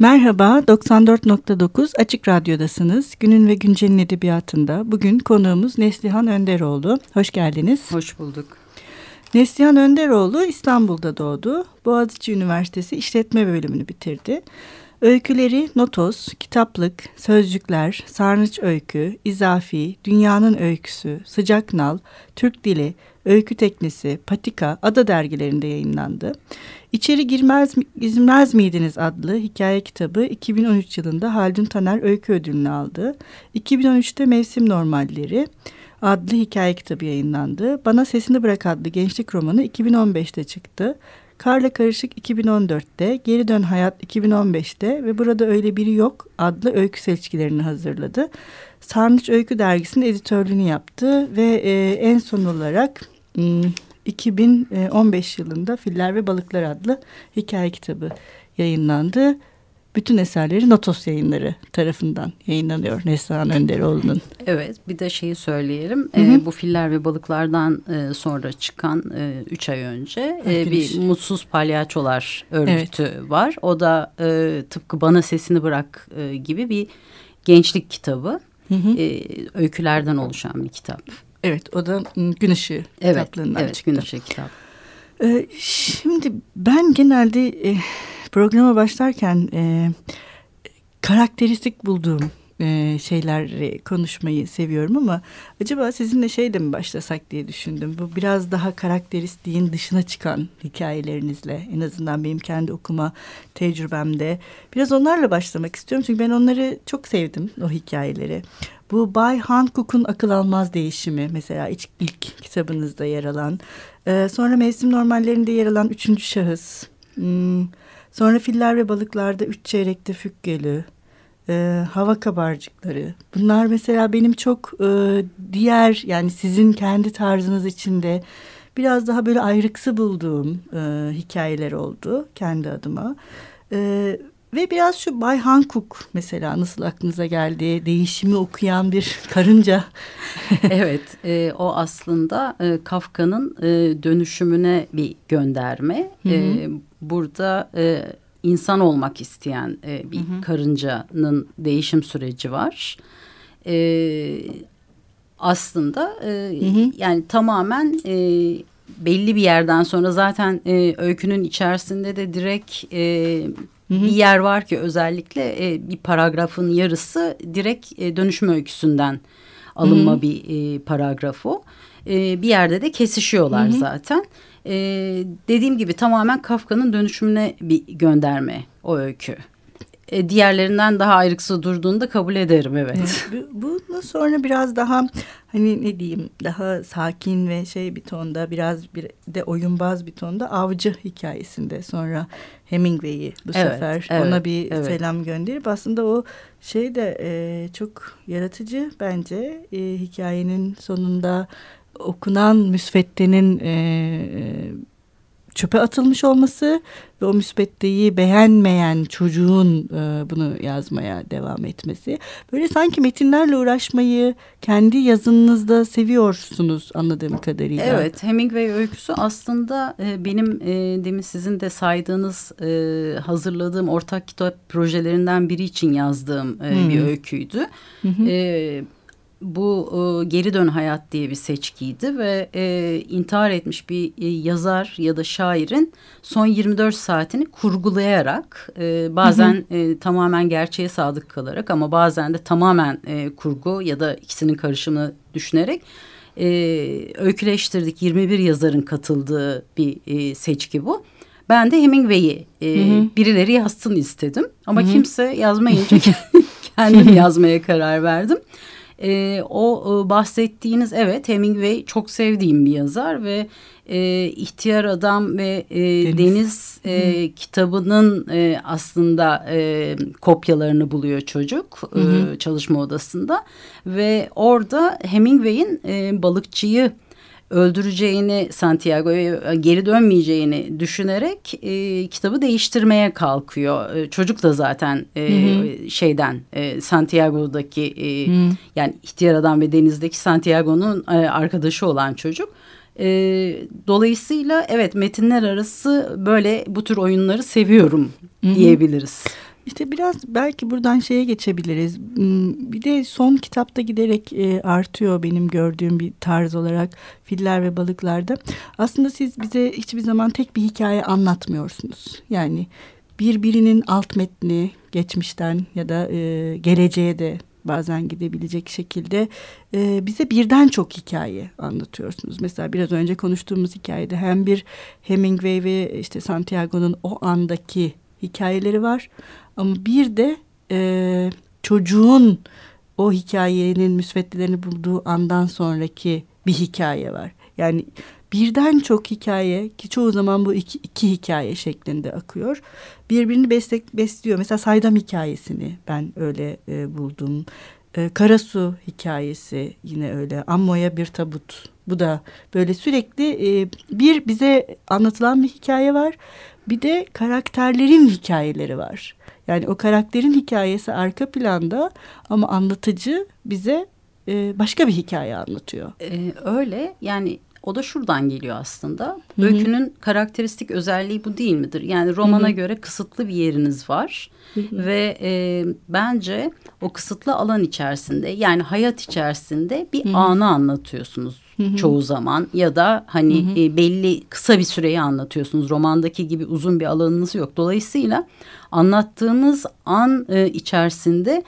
Merhaba, 94.9 Açık Radyo'dasınız. Günün ve Güncel'in edebiyatında bugün konuğumuz Neslihan Önderoğlu. Hoş geldiniz. Hoş bulduk. Neslihan Önderoğlu İstanbul'da doğdu. Boğaziçi Üniversitesi İşletme Bölümünü bitirdi. Öyküleri notos, kitaplık, sözcükler, sarnıç öykü, izafi, dünyanın öyküsü, sıcak nal, Türk dili, öykü teknesi, patika, ada dergilerinde yayınlandı. İçeri girmez, girmez miydiniz adlı hikaye kitabı 2013 yılında Haldun Taner Öykü Ödülünü aldı. 2013'te Mevsim Normalleri adlı hikaye kitabı yayınlandı. Bana Sesini Bırak adlı gençlik romanı 2015'te çıktı. Karla Karışık 2014'te, Geri Dön Hayat 2015'te ve Burada Öyle Biri Yok adlı öykü seçkilerini hazırladı. Sarnıç Öykü Dergisi'nin editörlüğünü yaptı ve e, en son olarak 2015 hmm, yılında Filler ve Balıklar adlı hikaye kitabı yayınlandı. Bütün eserleri Notos yayınları tarafından yayınlanıyor Neslihan Önderoğlu'nun. Evet bir de şeyi söyleyelim. Hı hı. E, bu filler ve balıklardan e, sonra çıkan e, üç ay önce e, bir Mutsuz Palyaçolar örgütü evet. var. O da e, tıpkı Bana Sesini Bırak e, gibi bir gençlik kitabı. Hı hı. E, öykülerden oluşan bir kitap. Evet o da Gün Işığı evet, kitaplığından evet, çıktı. Gün Işığı kitap. Ee, şimdi ben genelde e, programa başlarken e, karakteristik bulduğum e, şeyler konuşmayı seviyorum ama acaba sizinle şey de mi başlasak diye düşündüm. Bu biraz daha karakteristiğin dışına çıkan hikayelerinizle en azından benim kendi okuma tecrübemde biraz onlarla başlamak istiyorum. Çünkü ben onları çok sevdim o hikayeleri. Bu Bay Hancock'un akıl almaz değişimi mesela ilk, ilk kitabınızda yer alan. E, sonra mevsim normallerinde yer alan üçüncü şahıs. Hmm, sonra filler ve balıklarda üç çeyrekte fükkeli. E, hava kabarcıkları. Bunlar mesela benim çok e, diğer yani sizin kendi tarzınız içinde biraz daha böyle ayrıksı bulduğum e, hikayeler oldu kendi adıma. E, ve biraz şu Bay Hankook mesela nasıl aklınıza geldi? Değişimi okuyan bir karınca. evet, e, o aslında e, Kafka'nın e, dönüşümüne bir gönderme. Hı hı. E, burada e, insan olmak isteyen e, bir hı hı. karıncanın değişim süreci var. E, aslında e, hı hı. yani tamamen e, belli bir yerden sonra zaten e, öykünün içerisinde de direkt e, Hı hı. bir yer var ki özellikle e, bir paragrafın yarısı direkt e, dönüşüm öyküsünden alınma hı hı. bir e, paragraf o. E, bir yerde de kesişiyorlar hı hı. zaten. E, dediğim gibi tamamen Kafka'nın dönüşümüne bir gönderme o öykü e, diğerlerinden daha ayrıksı durduğunu da kabul ederim evet. evet. Sonra biraz daha hani ne diyeyim daha sakin ve şey bir tonda biraz bir de oyunbaz bir tonda avcı hikayesinde sonra Hemingway'i bu evet, sefer evet, ona bir evet. selam gönderip aslında o şey de e, çok yaratıcı bence e, hikayenin sonunda okunan müsveddenin e, e çöpe atılmış olması ve o müsbetteyi beğenmeyen çocuğun e, bunu yazmaya devam etmesi. Böyle sanki metinlerle uğraşmayı kendi yazınızda seviyorsunuz anladığım kadarıyla. Evet Hemingway öyküsü aslında e, benim e, demin sizin de saydığınız e, hazırladığım ortak kitap projelerinden biri için yazdığım e, hmm. bir öyküydü. Hı hı. E, bu e, Geri Dön Hayat diye bir seçkiydi ve e, intihar etmiş bir e, yazar ya da şairin son 24 saatini kurgulayarak e, bazen hı hı. E, tamamen gerçeğe sadık kalarak ama bazen de tamamen e, kurgu ya da ikisinin karışımını düşünerek e, öyküleştirdik. 21 yazarın katıldığı bir e, seçki bu. Ben de Hemingway'i e, birileri yazsın istedim ama hı hı. kimse yazmayınca kendim yazmaya karar verdim. E, o e, bahsettiğiniz evet Hemingway çok sevdiğim bir yazar ve e, İhtiyar Adam ve e, Deniz, Deniz e, kitabının e, aslında e, kopyalarını buluyor çocuk E, çalışma odasında ve orada Hemingway'in e, balıkçıyı öldüreceğini Santiago'ya geri dönmeyeceğini düşünerek e, kitabı değiştirmeye kalkıyor. E, çocuk da zaten e, hı hı. şeyden e, Santiago'daki e, yani ihtiyar adam ve denizdeki Santiago'nun e, arkadaşı olan çocuk. E, dolayısıyla evet metinler arası böyle bu tür oyunları seviyorum hı hı. diyebiliriz. İşte biraz belki buradan şeye geçebiliriz. Hmm, bir de son kitapta giderek e, artıyor benim gördüğüm bir tarz olarak filler ve balıklarda. Aslında siz bize hiçbir zaman tek bir hikaye anlatmıyorsunuz. Yani birbirinin alt metni geçmişten ya da e, geleceğe de bazen gidebilecek şekilde e, bize birden çok hikaye anlatıyorsunuz. Mesela biraz önce konuştuğumuz hikayede hem bir Hemingway ve işte Santiago'nun o andaki hikayeleri var. Ama bir de e, çocuğun o hikayenin müsveddilerini bulduğu andan sonraki bir hikaye var. Yani birden çok hikaye ki çoğu zaman bu iki, iki hikaye şeklinde akıyor. Birbirini beslek, besliyor. Mesela Saydam hikayesini ben öyle e, buldum. E, Karasu hikayesi yine öyle. Ammo'ya bir tabut. Bu da böyle sürekli e, bir bize anlatılan bir hikaye var. Bir de karakterlerin hikayeleri var. Yani o karakterin hikayesi arka planda ama anlatıcı bize e, başka bir hikaye anlatıyor. Ee, öyle yani o da şuradan geliyor aslında. Hı-hı. Öykünün karakteristik özelliği bu değil midir? Yani romana Hı-hı. göre kısıtlı bir yeriniz var. Hı-hı. Ve e, bence o kısıtlı alan içerisinde yani hayat içerisinde bir Hı-hı. anı anlatıyorsunuz Hı-hı. çoğu zaman. Ya da hani e, belli kısa bir süreyi anlatıyorsunuz. Romandaki gibi uzun bir alanınız yok. Dolayısıyla anlattığınız an e, içerisinde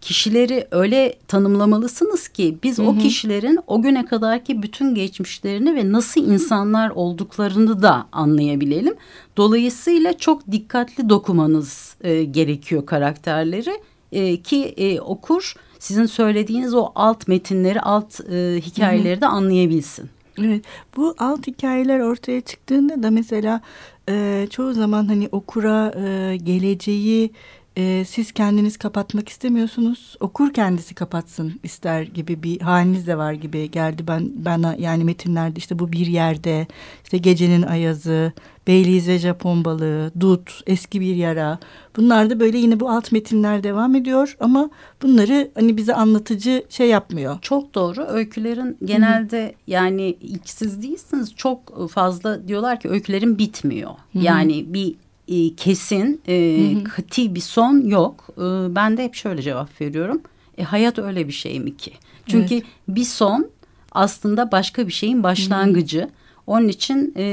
kişileri öyle tanımlamalısınız ki biz hı hı. o kişilerin o güne kadarki bütün geçmişlerini ve nasıl insanlar olduklarını da anlayabilelim. Dolayısıyla çok dikkatli dokumanız e, gerekiyor karakterleri e, ki e, okur sizin söylediğiniz o alt metinleri, alt e, hikayeleri de anlayabilsin. Evet, bu alt hikayeler ortaya çıktığında da mesela e, çoğu zaman hani okura e, geleceği e, siz kendiniz kapatmak istemiyorsunuz. Okur kendisi kapatsın ister gibi bir haliniz de var gibi geldi ben bana yani metinlerde işte bu bir yerde işte gecenin ayazı, Beyliğiz ve Japon balığı, Dut, eski bir yara. Bunlar da böyle yine bu alt metinler devam ediyor ama bunları hani bize anlatıcı şey yapmıyor. Çok doğru. Öykülerin genelde Hı-hı. yani siz değilsiniz çok fazla diyorlar ki öykülerin bitmiyor. Hı-hı. Yani bir e, kesin, e, hı hı. kati bir son yok. E, ben de hep şöyle cevap veriyorum. E, hayat öyle bir şey mi ki? Çünkü evet. bir son aslında başka bir şeyin başlangıcı. Hı hı. Onun için e,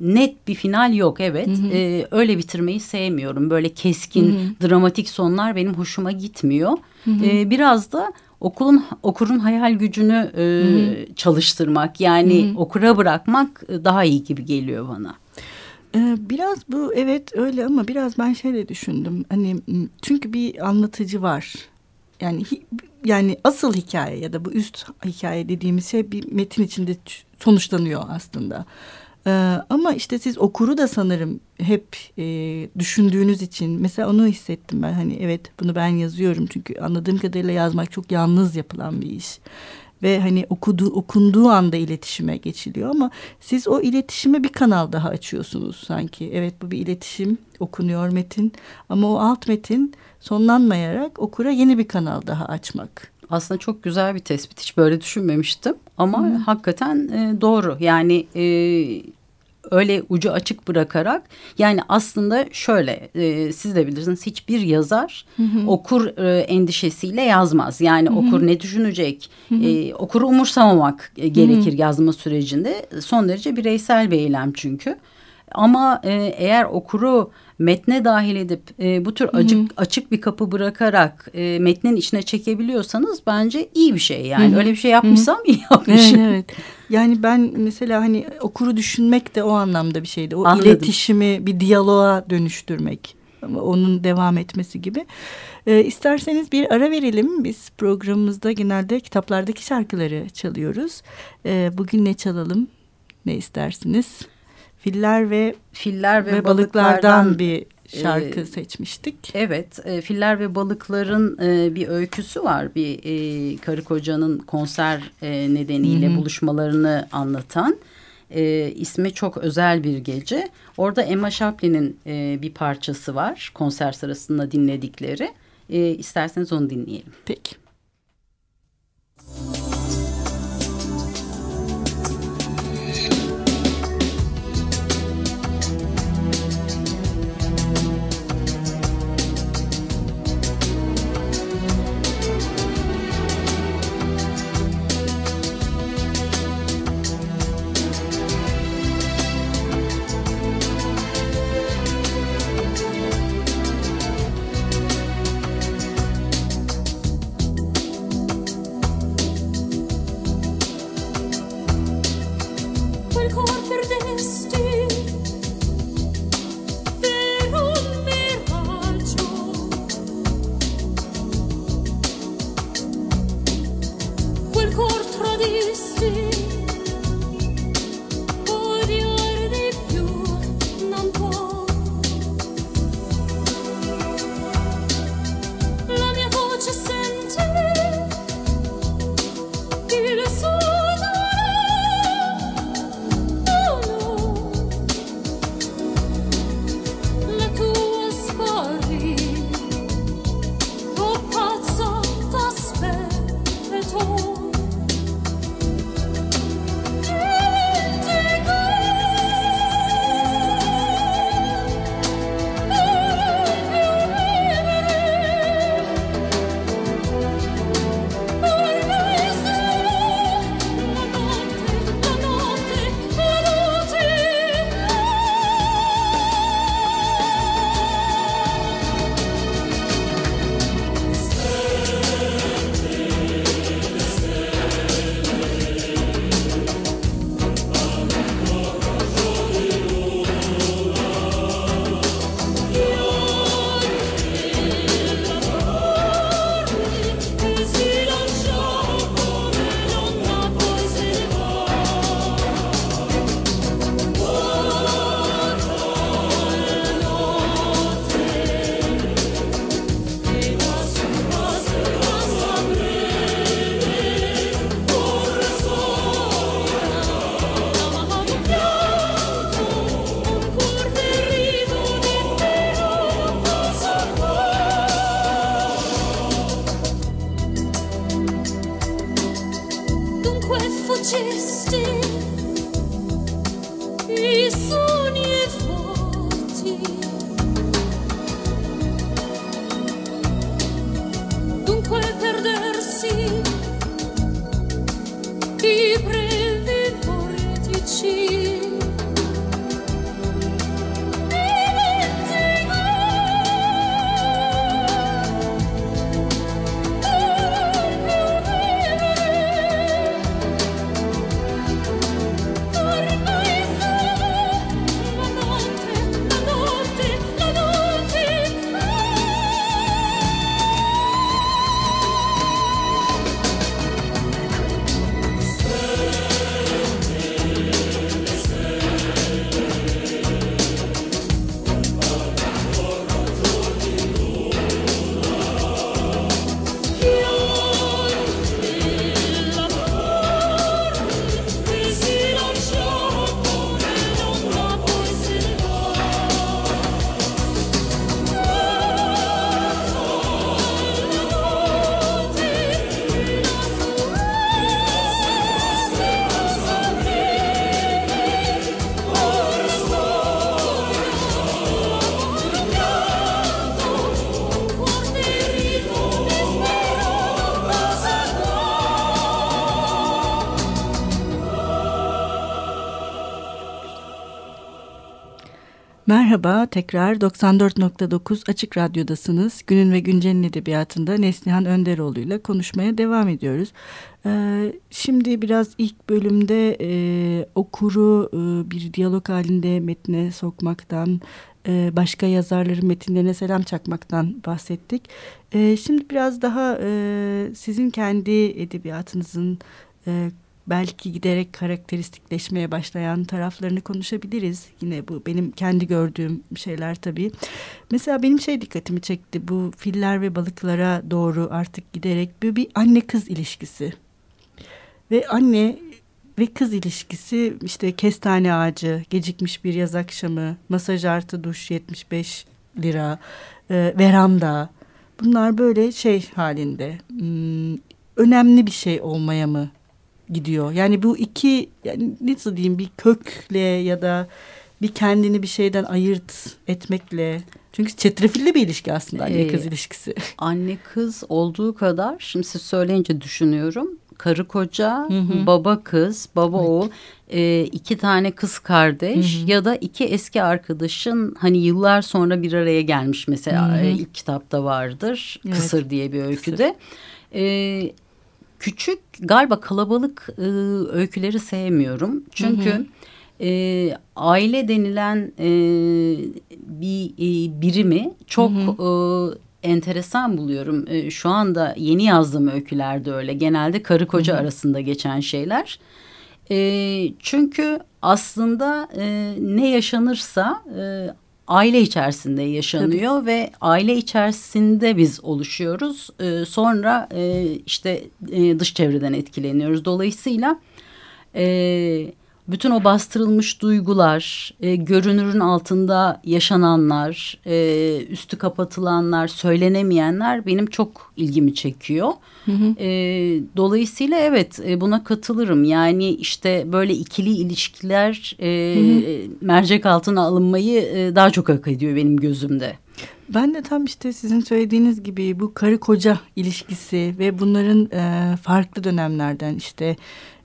net bir final yok evet. Hı hı. E, öyle bitirmeyi sevmiyorum. Böyle keskin, hı hı. dramatik sonlar benim hoşuma gitmiyor. Hı hı. E, biraz da okulun okurun hayal gücünü e, hı hı. çalıştırmak yani hı hı. okura bırakmak daha iyi gibi geliyor bana. Ee, biraz bu evet öyle ama biraz ben şeyle düşündüm. Hani çünkü bir anlatıcı var. Yani yani asıl hikaye ya da bu üst hikaye dediğimiz şey bir metin içinde sonuçlanıyor aslında. Ee, ama işte siz okuru da sanırım hep e, düşündüğünüz için mesela onu hissettim ben hani evet bunu ben yazıyorum çünkü anladığım kadarıyla yazmak çok yalnız yapılan bir iş ve hani okuduğu okunduğu anda iletişime geçiliyor ama siz o iletişime bir kanal daha açıyorsunuz sanki. Evet bu bir iletişim okunuyor metin ama o alt metin sonlanmayarak okura yeni bir kanal daha açmak. Aslında çok güzel bir tespit. Hiç böyle düşünmemiştim. Ama Hı. hakikaten e, doğru. Yani e, öyle ucu açık bırakarak yani aslında şöyle e, siz de bilirsiniz hiçbir yazar hı hı. okur e, endişesiyle yazmaz. Yani hı hı. okur ne düşünecek? Hı hı. E, okuru umursamamak e, gerekir hı hı. yazma sürecinde. Son derece bireysel bir eylem çünkü. Ama e, eğer okuru metne dahil edip e, bu tür açık, Hı -hı. açık bir kapı bırakarak e, metnin içine çekebiliyorsanız bence iyi bir şey yani. Hı -hı. Öyle bir şey yapmışsam Hı -hı. iyi yapmışım. Evet, evet. Yani ben mesela hani okuru düşünmek de o anlamda bir şeydi. O Anladım. iletişimi bir diyaloğa dönüştürmek. Onun devam etmesi gibi. E, isterseniz bir ara verelim. Biz programımızda genelde kitaplardaki şarkıları çalıyoruz. E, bugün ne çalalım? Ne istersiniz? Filler ve filler ve, ve balıklardan, bir şarkı e, seçmiştik. Evet, e, Filler ve Balıkların e, bir öyküsü var. Bir e, karı kocanın konser e, nedeniyle Hı -hı. buluşmalarını anlatan. E, ismi çok özel bir gece. Orada Emma Chaplin'in e, bir parçası var konser sırasında dinledikleri. E, isterseniz onu dinleyelim. Peki. Merhaba, tekrar 94.9 Açık Radyo'dasınız. Günün ve Güncel'in edebiyatında Neslihan Önderoğlu ile konuşmaya devam ediyoruz. Ee, şimdi biraz ilk bölümde e, okuru e, bir diyalog halinde metne sokmaktan, e, başka yazarların metinlerine selam çakmaktan bahsettik. E, şimdi biraz daha e, sizin kendi edebiyatınızın... E, belki giderek karakteristikleşmeye başlayan taraflarını konuşabiliriz. Yine bu benim kendi gördüğüm şeyler tabii. Mesela benim şey dikkatimi çekti. Bu filler ve balıklara doğru artık giderek bir, bir anne kız ilişkisi. Ve anne ve kız ilişkisi işte kestane ağacı, gecikmiş bir yaz akşamı, masaj artı duş 75 lira, e, veranda. Bunlar böyle şey halinde hmm, önemli bir şey olmaya mı gidiyor. Yani bu iki yani nasıl diyeyim bir kökle ya da bir kendini bir şeyden ayırt etmekle çünkü çetrefilli bir ilişki aslında anne kız ee, ilişkisi. Anne kız olduğu kadar şimdi siz söyleyince düşünüyorum. Karı koca, hı hı. baba kız, baba evet. oğul, e, iki tane kız kardeş hı hı. ya da iki eski arkadaşın hani yıllar sonra bir araya gelmiş mesela hı hı. ilk kitapta vardır. Evet. Kısır diye bir öyküde. Kısır. E, küçük galiba kalabalık e, öyküleri sevmiyorum. Çünkü hı hı. E, aile denilen e, bir e, birimi çok hı hı. E, enteresan buluyorum. E, şu anda yeni yazdığım öykülerde öyle. Genelde karı koca hı hı. arasında geçen şeyler. E, çünkü aslında e, ne yaşanırsa e, aile içerisinde yaşanıyor Tabii. ve aile içerisinde biz oluşuyoruz. E, sonra e, işte e, dış çevreden etkileniyoruz. Dolayısıyla e, bütün o bastırılmış duygular, e, görünürün altında yaşananlar, e, üstü kapatılanlar, söylenemeyenler benim çok ilgimi çekiyor. Hı hı. E, dolayısıyla evet e, buna katılırım. Yani işte böyle ikili ilişkiler e, hı hı. mercek altına alınmayı e, daha çok hak ediyor benim gözümde. Ben de tam işte sizin söylediğiniz gibi bu karı koca ilişkisi ve bunların e, farklı dönemlerden işte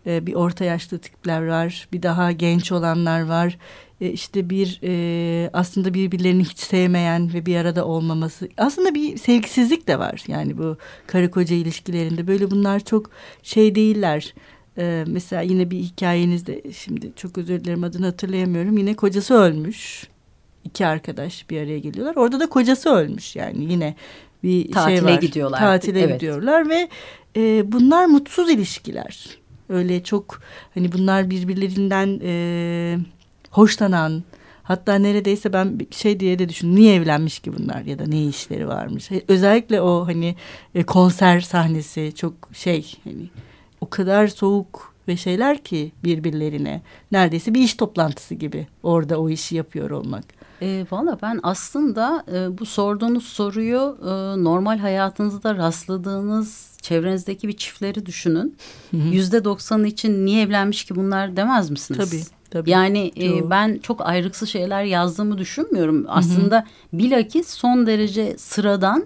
e, bir orta yaşlı tipler var, bir daha genç olanlar var. E, işte bir e, aslında birbirlerini hiç sevmeyen ve bir arada olmaması. Aslında bir sevgisizlik de var yani bu karı koca ilişkilerinde. Böyle bunlar çok şey değiller. E, mesela yine bir hikayenizde şimdi çok özür dilerim adını hatırlayamıyorum. Yine kocası ölmüş. İki arkadaş bir araya geliyorlar. Orada da kocası ölmüş yani yine bir Tatile şey var. gidiyorlar. Tatile evet. gidiyorlar ve e, bunlar mutsuz ilişkiler. Öyle çok hani bunlar birbirlerinden e, hoşlanan hatta neredeyse ben şey diye de düşündüm niye evlenmiş ki bunlar ya da ne işleri varmış. Özellikle o hani e, konser sahnesi çok şey hani o kadar soğuk ve şeyler ki birbirlerine neredeyse bir iş toplantısı gibi orada o işi yapıyor olmak. E, Valla ben aslında e, bu sorduğunuz soruyu e, normal hayatınızda rastladığınız çevrenizdeki bir çiftleri düşünün. Yüzde doksan için niye evlenmiş ki bunlar demez misiniz? Tabii. Tabii. Yani e, ben çok ayrıksız şeyler yazdığımı düşünmüyorum. Aslında hı hı. bilakis son derece sıradan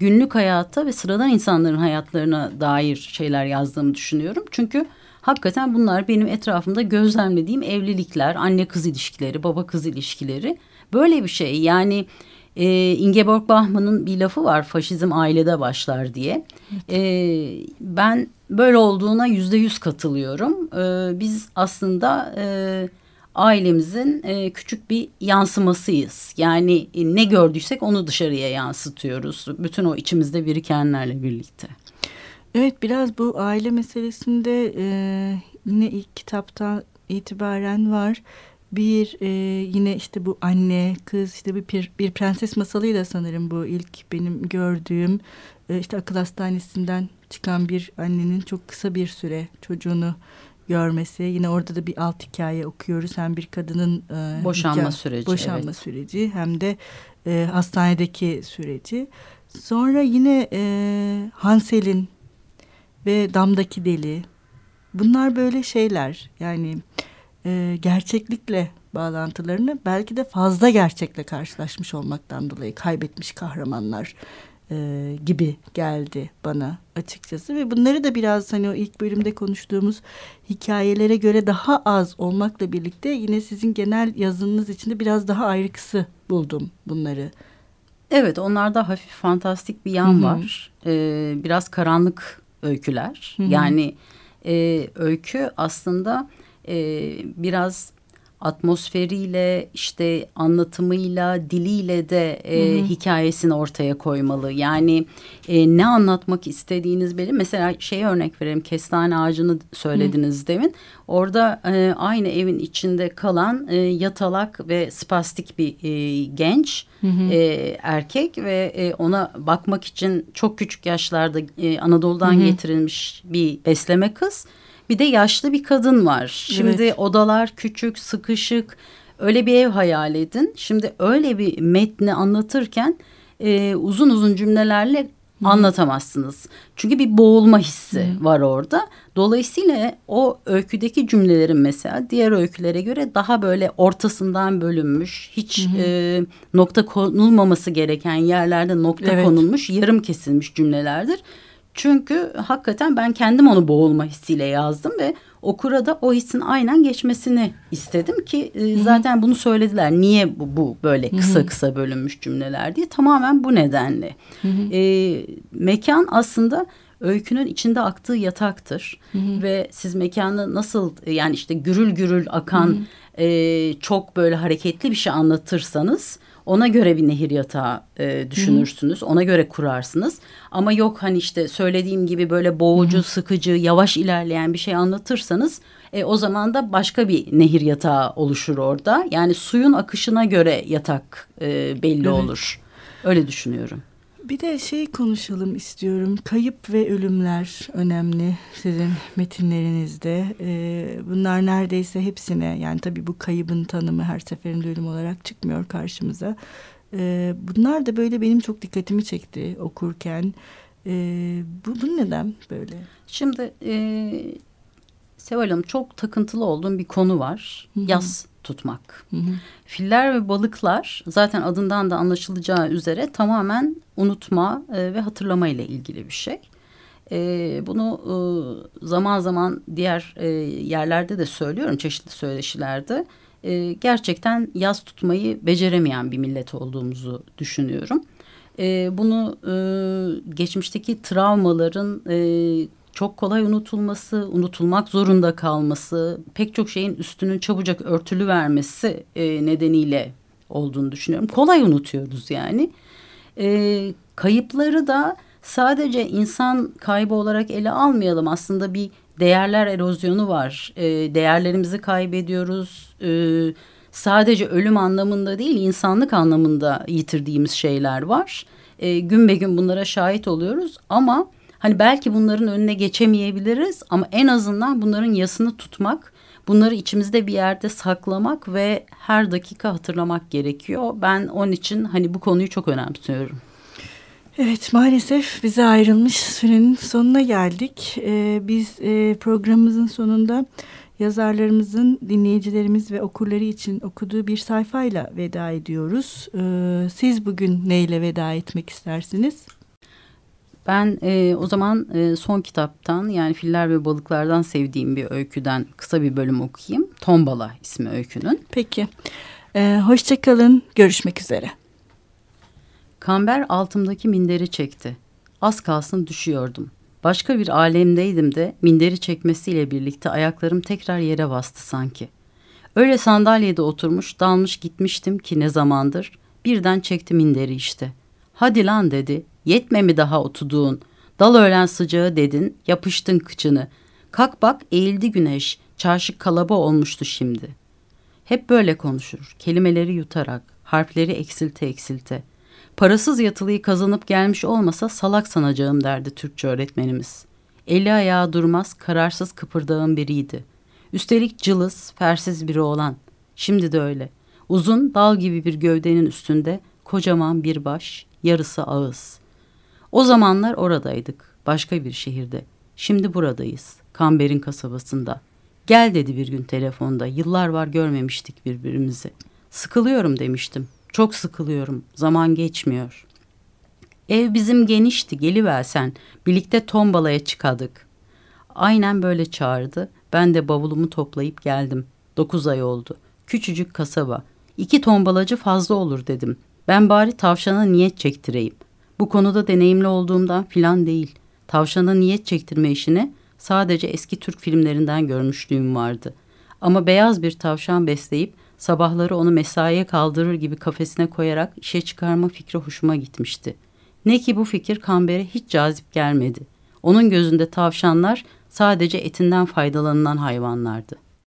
günlük hayata ve sıradan insanların hayatlarına dair şeyler yazdığımı düşünüyorum. Çünkü hakikaten bunlar benim etrafımda gözlemlediğim evlilikler, anne kız ilişkileri, baba kız ilişkileri. Böyle bir şey yani e, Ingeborg Bachmann'ın bir lafı var faşizm ailede başlar diye. E, ben böyle olduğuna yüzde yüz katılıyorum. E, biz aslında e, ailemizin e, küçük bir yansımasıyız. Yani e, ne gördüysek onu dışarıya yansıtıyoruz. Bütün o içimizde birikenlerle birlikte. Evet biraz bu aile meselesinde e, yine ilk kitaptan itibaren var bir e, yine işte bu anne kız işte bir, bir prenses masalıyla sanırım bu ilk benim gördüğüm e, işte akıl hastanesinden çıkan bir annenin çok kısa bir süre çocuğunu görmesi. Yine orada da bir alt hikaye okuyoruz. Hem bir kadının e, boşanma hikaye, süreci boşanma evet. süreci hem de e, hastanedeki süreci. Sonra yine e, Hansel'in ve damdaki deli. Bunlar böyle şeyler. Yani e, gerçeklikle bağlantılarını belki de fazla gerçekle karşılaşmış olmaktan dolayı kaybetmiş kahramanlar e, gibi geldi bana açıkçası ve bunları da biraz hani o ilk bölümde konuştuğumuz hikayelere göre daha az olmakla birlikte yine sizin genel yazınız içinde biraz daha ayrıksı buldum bunları. Evet onlarda hafif fantastik bir yan Hı -hı. var. Ee, biraz karanlık öyküler. Hı -hı. Yani e, öykü aslında e, biraz atmosferiyle işte anlatımıyla diliyle de e, hı hı. hikayesini ortaya koymalı. Yani e, ne anlatmak istediğiniz belli. Mesela şey örnek vereyim kestane ağacını söylediniz hı. demin. Orada e, aynı evin içinde kalan e, yatalak ve spastik bir e, genç hı hı. E, erkek ve e, ona bakmak için çok küçük yaşlarda e, Anadolu'dan hı hı. getirilmiş bir besleme kız. Bir de yaşlı bir kadın var. Şimdi evet. odalar küçük, sıkışık. Öyle bir ev hayal edin. Şimdi öyle bir metni anlatırken e, uzun uzun cümlelerle Hı. anlatamazsınız. Çünkü bir boğulma hissi Hı. var orada. Dolayısıyla o öyküdeki cümlelerin mesela diğer öykülere göre daha böyle ortasından bölünmüş, hiç E, nokta konulmaması gereken yerlerde nokta evet. konulmuş, yarım kesilmiş cümlelerdir. Çünkü hakikaten ben kendim onu boğulma hissiyle yazdım ve okura da o hissin aynen geçmesini istedim ki e, zaten bunu söylediler. Niye bu, bu böyle kısa kısa bölünmüş cümleler diye tamamen bu nedenle. E, mekan aslında öykünün içinde aktığı yataktır hı hı. ve siz mekanı nasıl yani işte gürül gürül akan hı hı. E, çok böyle hareketli bir şey anlatırsanız ona göre bir nehir yatağı e, düşünürsünüz. Hı. Ona göre kurarsınız. Ama yok hani işte söylediğim gibi böyle boğucu, Hı. sıkıcı, yavaş ilerleyen bir şey anlatırsanız e, o zaman da başka bir nehir yatağı oluşur orada. Yani suyun akışına göre yatak e, belli evet. olur. Öyle düşünüyorum. Bir de şey konuşalım istiyorum. Kayıp ve ölümler önemli sizin metinlerinizde. Ee, bunlar neredeyse hepsine yani tabii bu kaybın tanımı her seferinde ölüm olarak çıkmıyor karşımıza. Ee, bunlar da böyle benim çok dikkatimi çekti okurken. Ee, bu, bu neden böyle? Şimdi e, Seval Hanım çok takıntılı olduğum bir konu var. Hı -hı. Yaz tutmak. Hı hı. Filler ve balıklar zaten adından da anlaşılacağı üzere tamamen unutma e, ve hatırlama ile ilgili bir şey. E, bunu e, zaman zaman diğer yerlerde de söylüyorum çeşitli söyleşilerde. Gerçekten yaz tutmayı beceremeyen bir millet olduğumuzu düşünüyorum. Bunu geçmişteki travmaların çok kolay unutulması, unutulmak zorunda kalması, pek çok şeyin üstünün çabucak örtülü vermesi e, nedeniyle olduğunu düşünüyorum. Kolay unutuyoruz yani. E, kayıpları da sadece insan kaybı olarak ele almayalım. Aslında bir değerler erozyonu var. E, değerlerimizi kaybediyoruz. E, sadece ölüm anlamında değil, insanlık anlamında yitirdiğimiz şeyler var. E, gün be gün bunlara şahit oluyoruz ama Hani belki bunların önüne geçemeyebiliriz ama en azından bunların yasını tutmak, bunları içimizde bir yerde saklamak ve her dakika hatırlamak gerekiyor. Ben onun için hani bu konuyu çok önemsiyorum. Evet maalesef bize ayrılmış sürenin sonuna geldik. Ee, biz e, programımızın sonunda yazarlarımızın dinleyicilerimiz ve okurları için okuduğu bir sayfayla veda ediyoruz. Ee, siz bugün neyle veda etmek istersiniz? Ben e, o zaman e, son kitaptan yani filler ve balıklardan sevdiğim bir öyküden kısa bir bölüm okuyayım. Tombala ismi öykünün. Peki. Ee, Hoşçakalın. Görüşmek üzere. Kamber altımdaki minderi çekti. Az kalsın düşüyordum. Başka bir alemdeydim de minderi çekmesiyle birlikte ayaklarım tekrar yere bastı sanki. Öyle sandalyede oturmuş dalmış gitmiştim ki ne zamandır birden çekti minderi işte. Hadi lan dedi Yetme mi daha otuduğun? Dal öğlen sıcağı dedin, yapıştın kıçını. Kalk bak eğildi güneş, çarşı kalaba olmuştu şimdi. Hep böyle konuşur, kelimeleri yutarak, harfleri eksilte eksilte. Parasız yatılıyı kazanıp gelmiş olmasa salak sanacağım derdi Türkçe öğretmenimiz. Eli ayağı durmaz, kararsız kıpırdağın biriydi. Üstelik cılız, fersiz biri olan. Şimdi de öyle. Uzun, dal gibi bir gövdenin üstünde kocaman bir baş, yarısı ağız. O zamanlar oradaydık, başka bir şehirde. Şimdi buradayız, Kamber'in kasabasında. Gel dedi bir gün telefonda. Yıllar var görmemiştik birbirimizi. Sıkılıyorum demiştim. Çok sıkılıyorum. Zaman geçmiyor. Ev bizim genişti geliversen. Birlikte tombalaya çıkadık. Aynen böyle çağırdı. Ben de bavulumu toplayıp geldim. Dokuz ay oldu. Küçücük kasaba. İki tombalacı fazla olur dedim. Ben bari tavşana niyet çektireyim. Bu konuda deneyimli olduğumdan filan değil. Tavşana niyet çektirme işini sadece eski Türk filmlerinden görmüşlüğüm vardı. Ama beyaz bir tavşan besleyip sabahları onu mesaiye kaldırır gibi kafesine koyarak işe çıkarma fikri hoşuma gitmişti. Ne ki bu fikir Kamber'e hiç cazip gelmedi. Onun gözünde tavşanlar sadece etinden faydalanılan hayvanlardı.